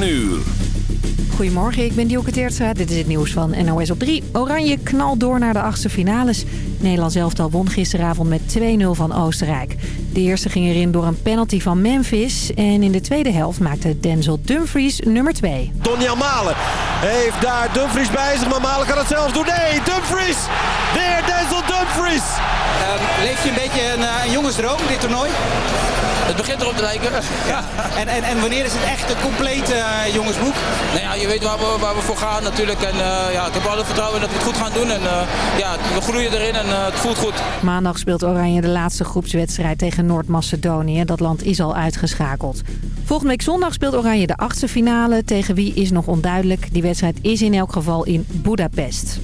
7 uur. Goedemorgen, ik ben Dielke Teertstra. Dit is het nieuws van NOS op 3. Oranje knalt door naar de achtste finales. Nederland zelftal won gisteravond met 2-0 van Oostenrijk. De eerste ging erin door een penalty van Memphis. En in de tweede helft maakte Denzel Dumfries nummer 2. Donjan Malen heeft daar Dumfries bij zich, maar Malen kan het zelf doen. Nee, Dumfries! Weer Denzel Dumfries! Uh, leef je een beetje een, uh, een jongensdroom, dit toernooi? Het begint erop te lijken. Ja. En, en, en wanneer is het echt een complete uh, jongensboek? Nou ja, je weet waar we, waar we voor gaan natuurlijk. En uh, ja, ik heb alle vertrouwen dat we het goed gaan doen. En uh, ja, we groeien erin en het voelt goed. Maandag speelt Oranje de laatste groepswedstrijd tegen Noord-Macedonië. Dat land is al uitgeschakeld. Volgende week zondag speelt Oranje de achtste finale. Tegen wie is nog onduidelijk. Die wedstrijd is in elk geval in Budapest.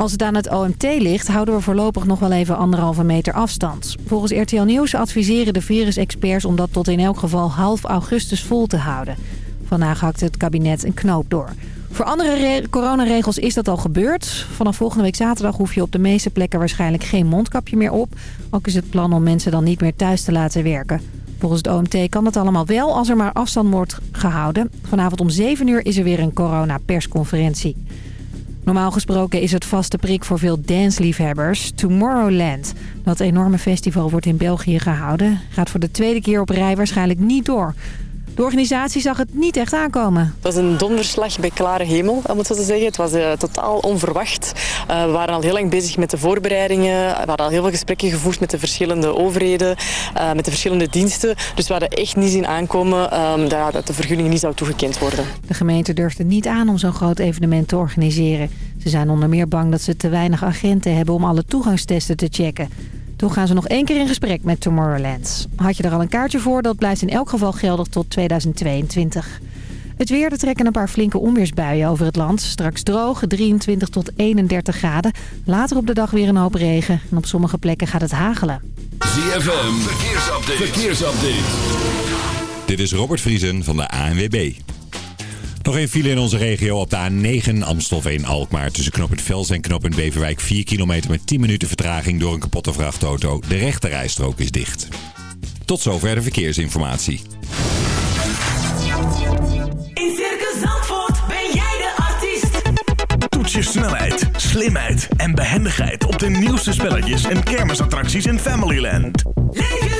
Als het aan het OMT ligt, houden we voorlopig nog wel even anderhalve meter afstand. Volgens RTL Nieuws adviseren de virusexperts om dat tot in elk geval half augustus vol te houden. Vandaag hakt het kabinet een knoop door. Voor andere coronaregels is dat al gebeurd. Vanaf volgende week zaterdag hoef je op de meeste plekken waarschijnlijk geen mondkapje meer op. Ook is het plan om mensen dan niet meer thuis te laten werken. Volgens het OMT kan dat allemaal wel als er maar afstand wordt gehouden. Vanavond om 7 uur is er weer een corona-persconferentie. Normaal gesproken is het vaste prik voor veel dansliefhebbers Tomorrowland. Dat enorme festival wordt in België gehouden. Gaat voor de tweede keer op rij waarschijnlijk niet door. De organisatie zag het niet echt aankomen. Het was een donderslag bij klare hemel, om het zo te zeggen. Het was uh, totaal onverwacht. Uh, we waren al heel lang bezig met de voorbereidingen. We hadden al heel veel gesprekken gevoerd met de verschillende overheden, uh, met de verschillende diensten. Dus we hadden echt niet zien aankomen um, dat, dat de vergunning niet zou toegekend worden. De gemeente durfde niet aan om zo'n groot evenement te organiseren. Ze zijn onder meer bang dat ze te weinig agenten hebben om alle toegangstesten te checken. Toen gaan ze nog één keer in gesprek met Tomorrowland. Had je er al een kaartje voor, dat blijft in elk geval geldig tot 2022. Het weer, er trekken een paar flinke onweersbuien over het land. Straks droog, 23 tot 31 graden. Later op de dag weer een hoop regen. En op sommige plekken gaat het hagelen. ZFM, verkeersupdate. verkeersupdate. Dit is Robert Vriesen van de ANWB. Nog een file in onze regio op de A9 Amstelveen-Alkmaar. Tussen knooppunt Vels en knooppunt Beverwijk 4 kilometer met 10 minuten vertraging door een kapotte vrachtauto. De rechterrijstrook is dicht. Tot zover de verkeersinformatie. In Circus Zandvoort ben jij de artiest. Toets je snelheid, slimheid en behendigheid op de nieuwste spelletjes en kermisattracties in Familyland. Leef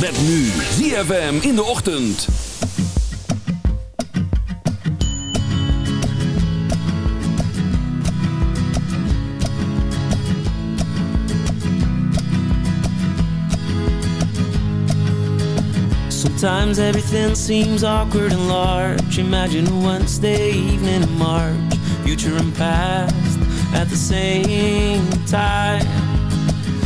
Met nu ZFM in de ochtend. Sometimes everything seems awkward and large. Imagine a Wednesday evening in March, future and past at the same time.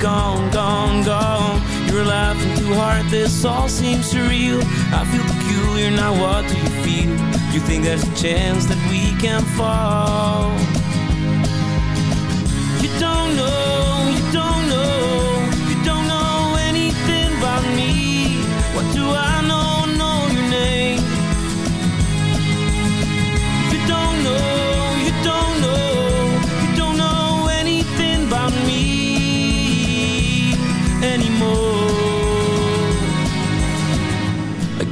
gone, gone, gone. You're laughing too hard, this all seems surreal. I feel peculiar, now what do you feel? You think there's a chance that we can fall?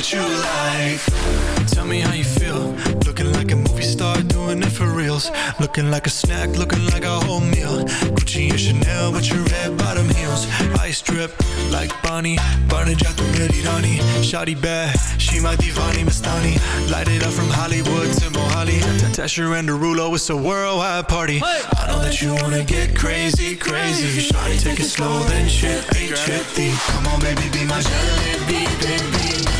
that you like. Tell me how you feel. Looking like a movie star, doing it for reals. Looking like a snack, looking like a whole meal. Gucci and Chanel with your red bottom heels. Ice drip like Bonnie. Barnagata Merirani. Shawty bad, she my divani Mastani. Light it up from Hollywood to Mohali. Tesher and Derulo, it's a worldwide party. I know that you wanna get crazy, crazy. Shawty, take it slow, then chippy, chippy. Come on, baby, be my jalebi, baby.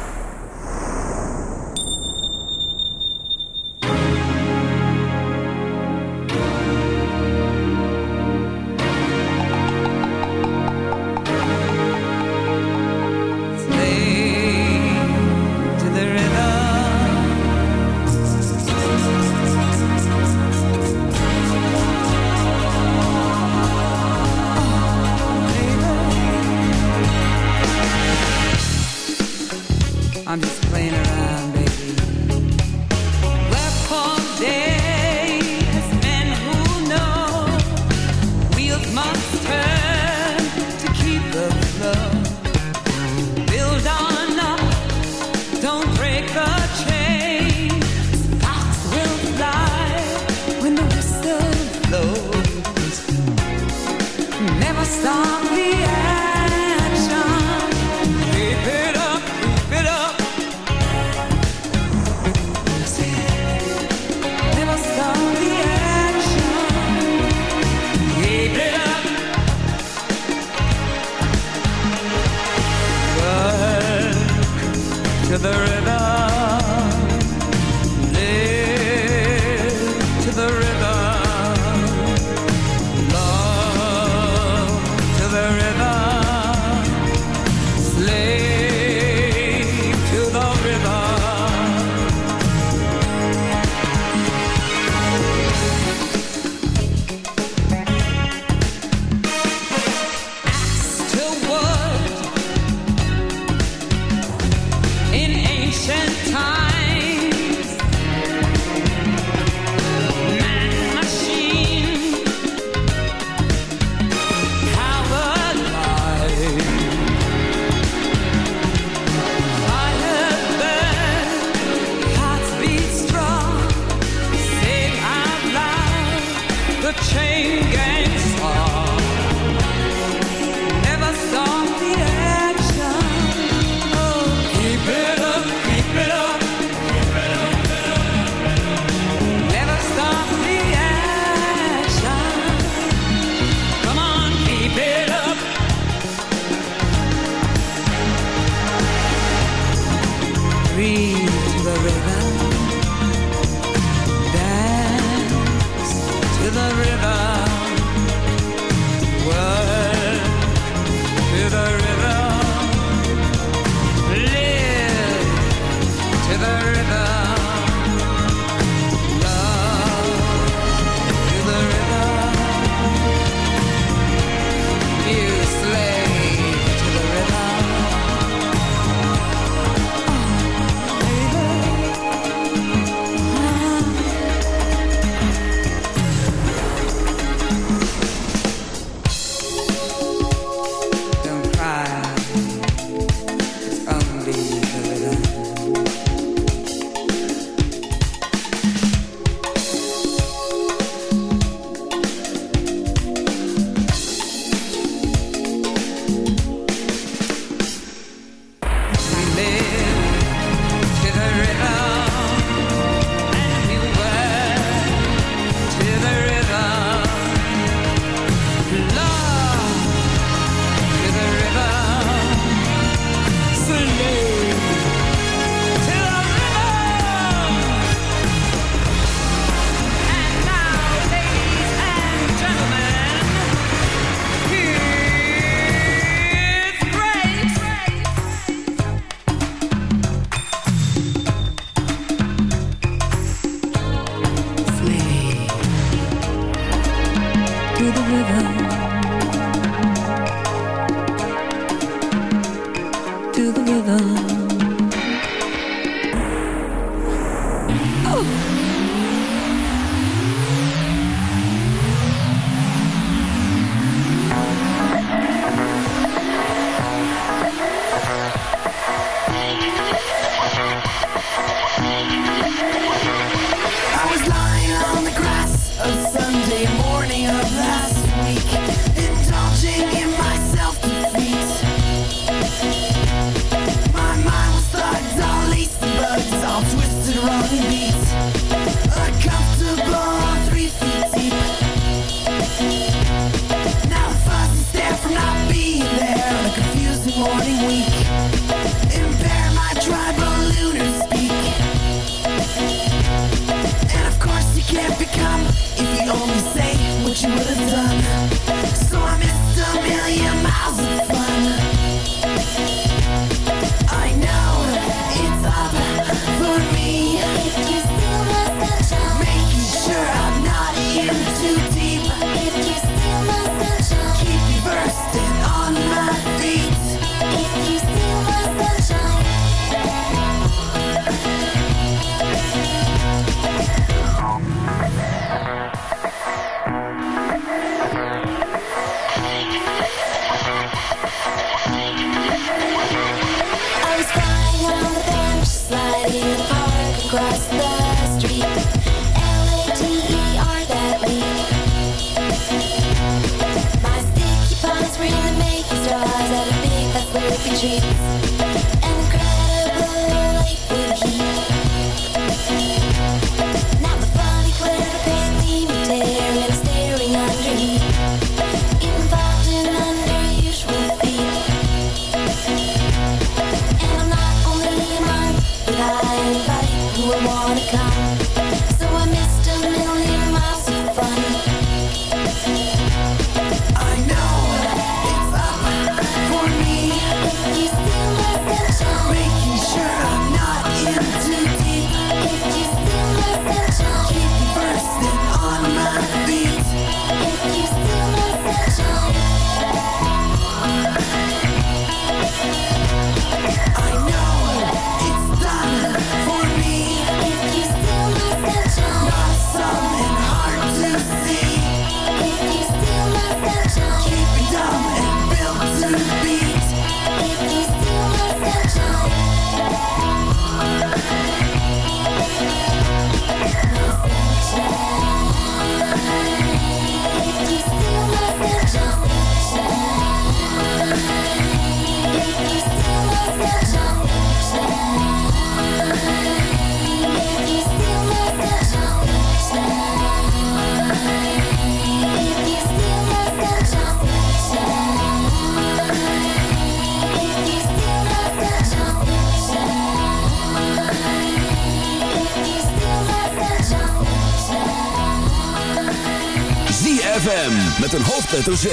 ZFM met een hoofdletter Z.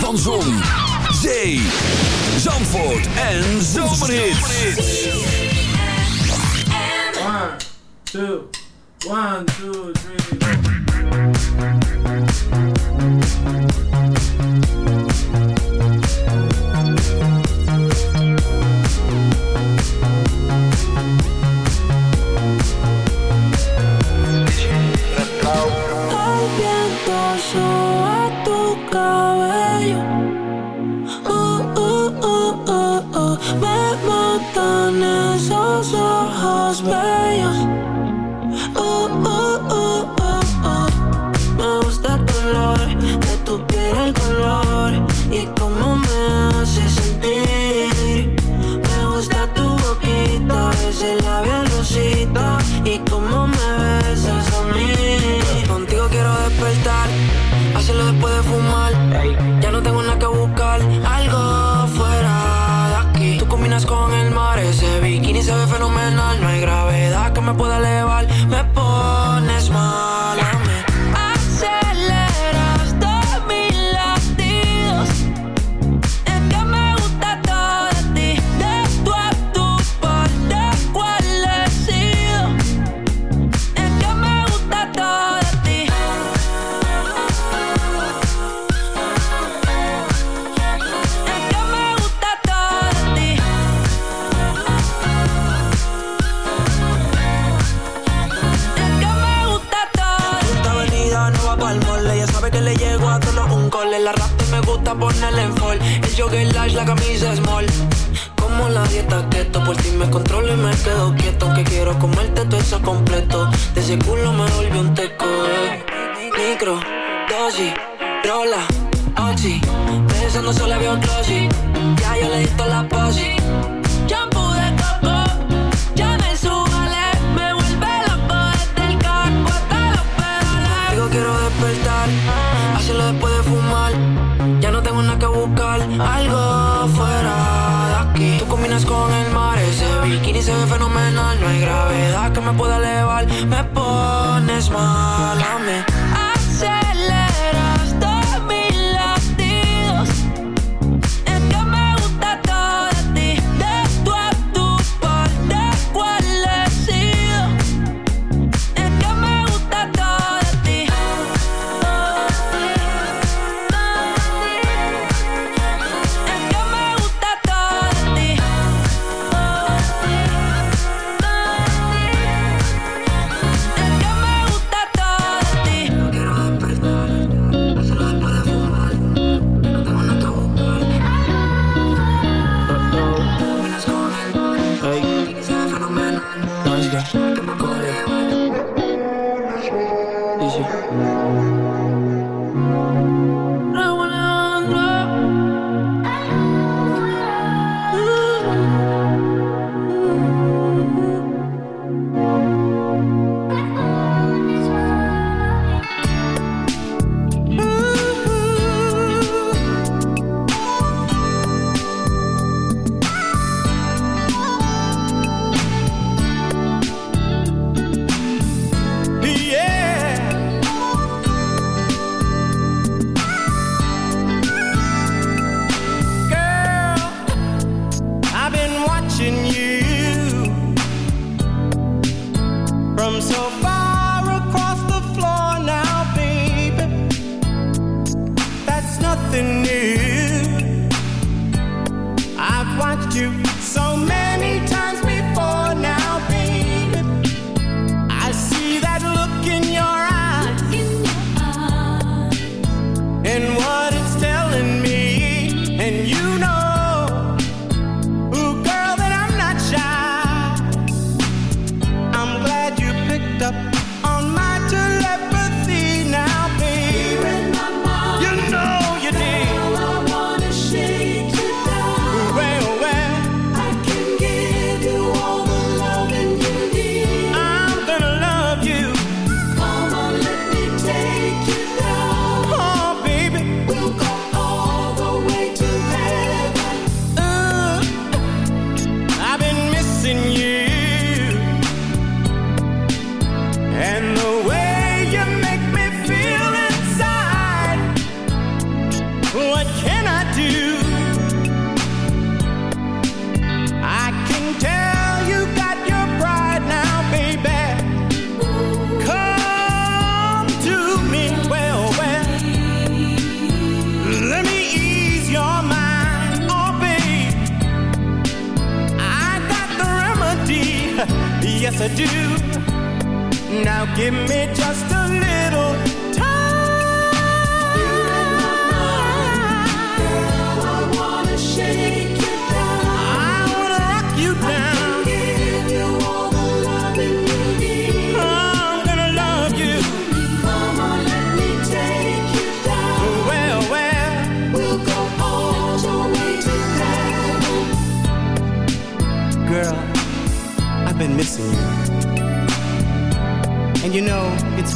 Van Zon, Zee, Zandvoort en Zomerhit. 1, 2, 1, 2, 3. la camisa small. Como la dieta keto, por ti me controlo y me quedo quieto. Aunque quiero comerte todo eso completo. De ese culo me volvió un teco. Eh. Micro, dosis, rola, oxi. Pensando solo había un closet. Ya yo le di la posi. fenomenal, no hay gravedad que me pueda elevar. Me pones mal a mí.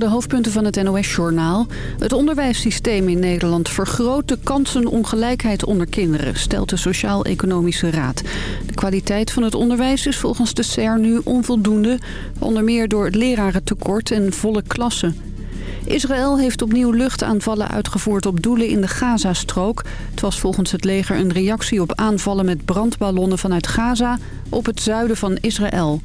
de hoofdpunten van het NOS-journaal. Het onderwijssysteem in Nederland vergroot de kansenongelijkheid onder kinderen... stelt de Sociaal-Economische Raad. De kwaliteit van het onderwijs is volgens de CER nu onvoldoende... onder meer door het lerarentekort en volle klassen. Israël heeft opnieuw luchtaanvallen uitgevoerd op doelen in de Gazastrook. Het was volgens het leger een reactie op aanvallen met brandballonnen vanuit Gaza op het zuiden van Israël.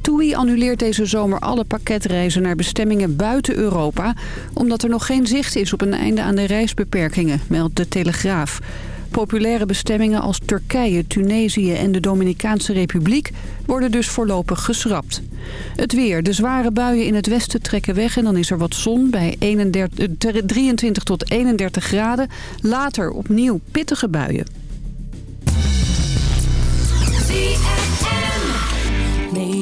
TUI annuleert deze zomer alle pakketreizen naar bestemmingen buiten Europa... omdat er nog geen zicht is op een einde aan de reisbeperkingen, meldt de Telegraaf. Populaire bestemmingen als Turkije, Tunesië en de Dominicaanse Republiek worden dus voorlopig geschrapt. Het weer. De zware buien in het westen trekken weg en dan is er wat zon bij 31, eh, 23 tot 31 graden. Later opnieuw pittige buien.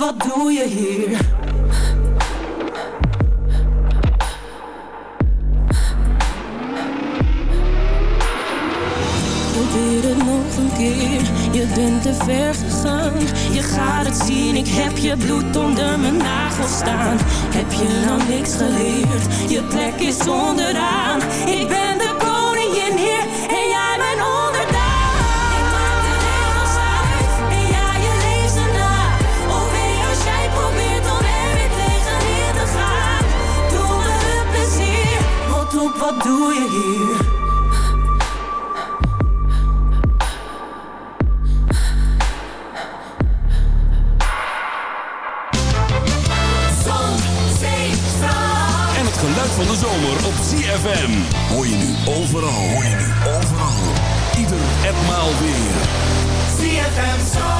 Wat doe je hier? Probeer het nog een keer, je bent te ver gegaan. Je gaat het zien, ik heb je bloed onder mijn nagels staan. Heb je nou niks geleerd? Je plek is onderaan. Ik ben de koningin hier wat doe je hier? Zon, zee. En het geluid van de zomer op ZFM. Hoor je nu overal. Hoor je nu overal. Ieder en maal weer. ZFM Zandvoort.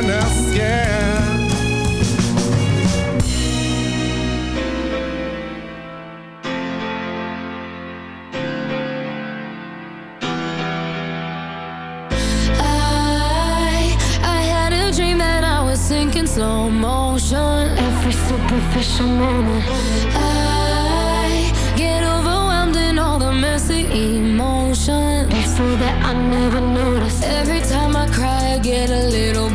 I had a dream that I was thinking slow motion. Every superficial moment I get overwhelmed in all the messy emotion. A that I never notice. Every time I cry, I get a little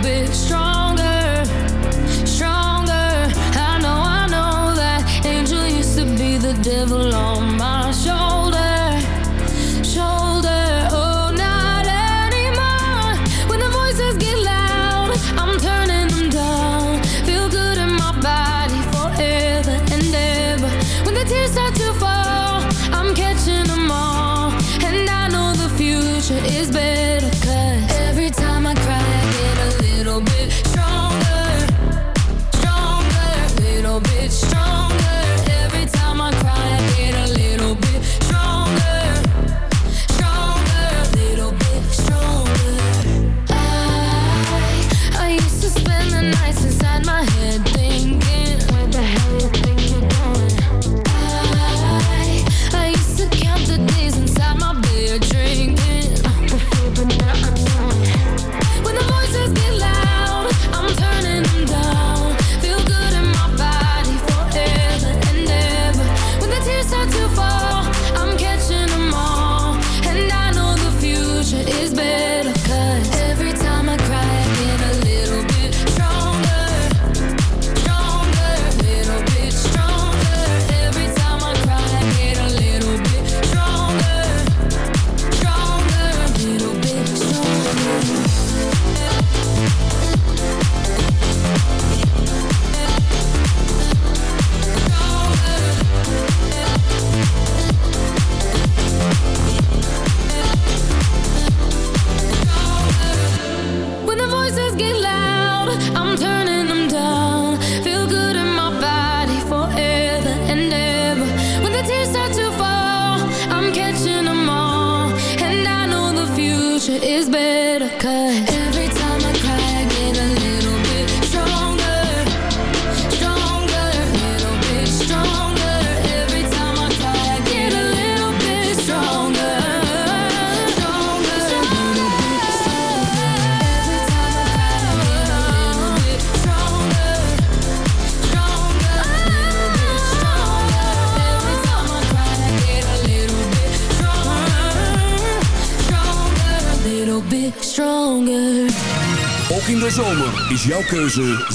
jouw keuze